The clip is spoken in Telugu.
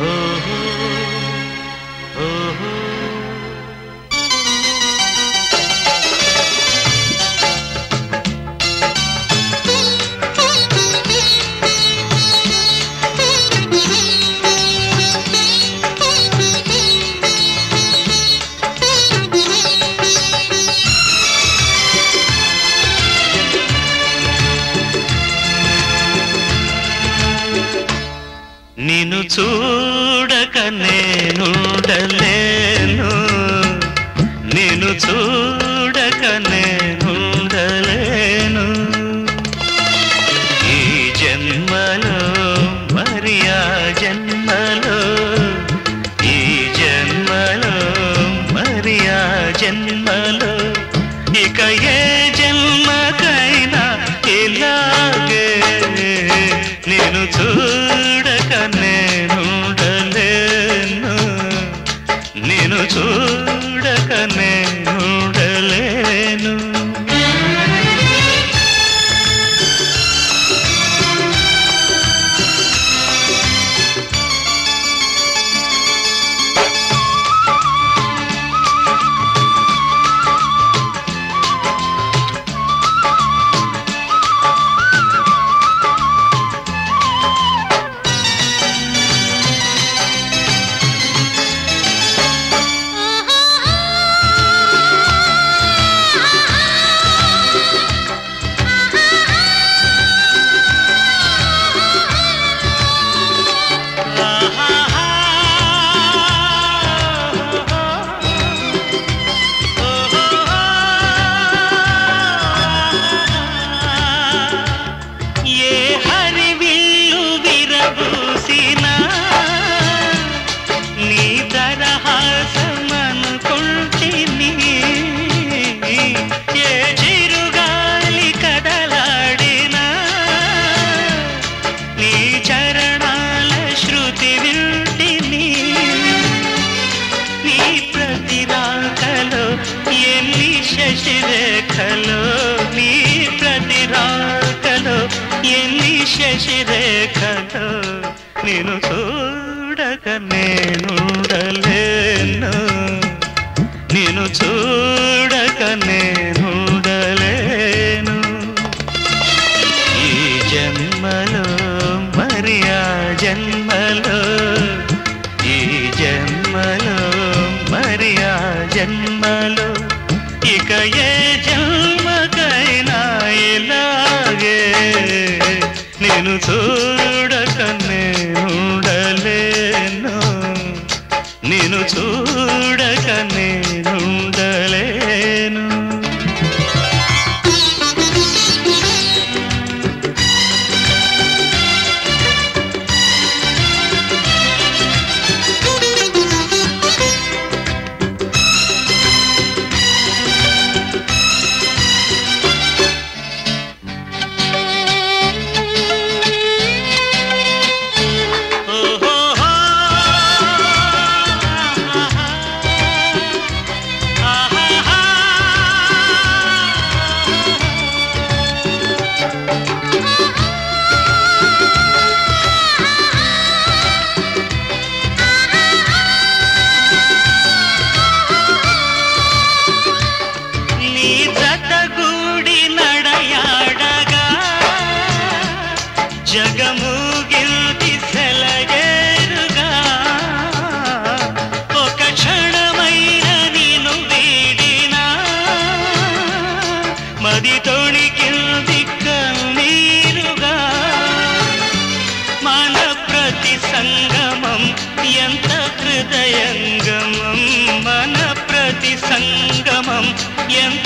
oh. నిన్ను చూడక నేనుండలేను. నిన్ను చూడక నేనుండలేను. ఈ జన్మలో మరి ఆ జన్మలో ఈ జన్మలో మరి ఆ జన్మలో శశిరేఖలో నీ ప్రతిరాకలో ఎల్లి శశిరేఖలో నేను చూడక నేనుండలేను. నేను చూడక నేను చూడు சங்கமம் என்